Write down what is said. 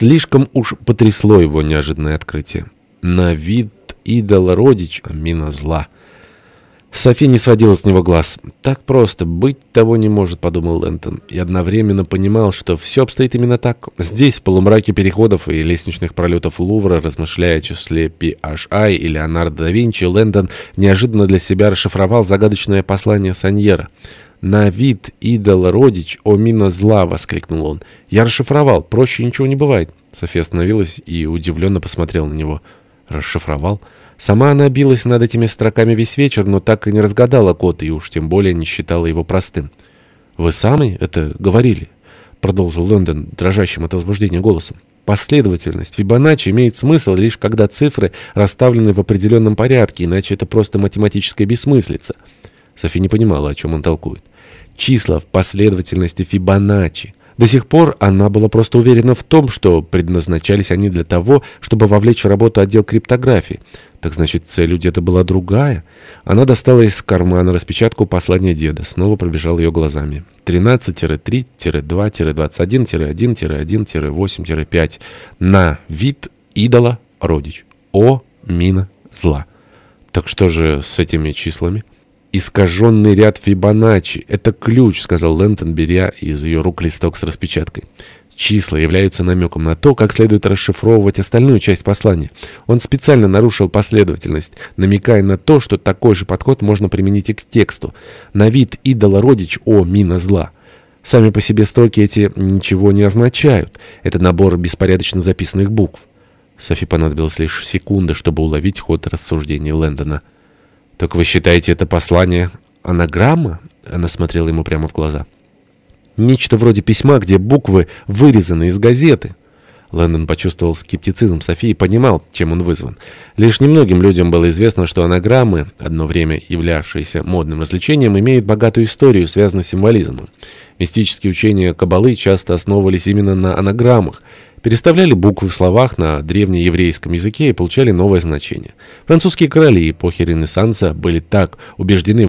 Слишком уж потрясло его неожиданное открытие. На вид идола родич, мина зла. Софи не сводила с него глаз. «Так просто, быть того не может», — подумал Лэнтон. И одновременно понимал, что все обстоит именно так. Здесь, в полумраке переходов и лестничных пролетов Лувра, размышляя о числе Пи-Аш-Ай и Леонардо да Винчи, Лэндон неожиданно для себя расшифровал загадочное послание Саньера. «На вид идола родич, о мина зла!» — воскликнул он. «Я расшифровал. Проще ничего не бывает». София остановилась и удивленно посмотрела на него. «Расшифровал?» Сама она билась над этими строками весь вечер, но так и не разгадала код, и уж тем более не считала его простым. «Вы сами это говорили?» — продолжил Лондон дрожащим от возбуждения голосом. «Последовательность Фибоначчи имеет смысл лишь когда цифры расставлены в определенном порядке, иначе это просто математическая бессмыслица». Софи не понимала, о чем он толкует. «Числа в последовательности Фибоначчи». До сих пор она была просто уверена в том, что предназначались они для того, чтобы вовлечь в работу отдел криптографии. Так значит, цель у деда была другая. Она достала из кармана распечатку послания деда. Снова пробежал ее глазами. 13-3-21-21-1-1-8-5. На вид идола родич. О, мина, зла. Так что же с этими числами? «Искаженный ряд Фибоначчи. Это ключ», — сказал Лэнтон, беря из ее рук листок с распечаткой. Числа являются намеком на то, как следует расшифровывать остальную часть послания. Он специально нарушил последовательность, намекая на то, что такой же подход можно применить и к тексту. На вид идола родич «О, мина зла». Сами по себе строки эти ничего не означают. Это набор беспорядочно записанных букв. Софи понадобилась лишь секунда, чтобы уловить ход рассуждений Лэндона. «Так вы считаете это послание анаграмма?» Она смотрела ему прямо в глаза. Нечто вроде письма, где буквы вырезаны из газеты. Лэндон почувствовал скептицизм Софии и понимал, чем он вызван. Лишь немногим людям было известно, что анаграммы, одно время являвшиеся модным развлечением, имеют богатую историю, связанную с символизмом. Мистические учения Каббалы часто основывались именно на анаграммах, переставляли буквы в словах на древнееврейском языке и получали новое значение. Французские короли эпохи Ренессанса были так убеждены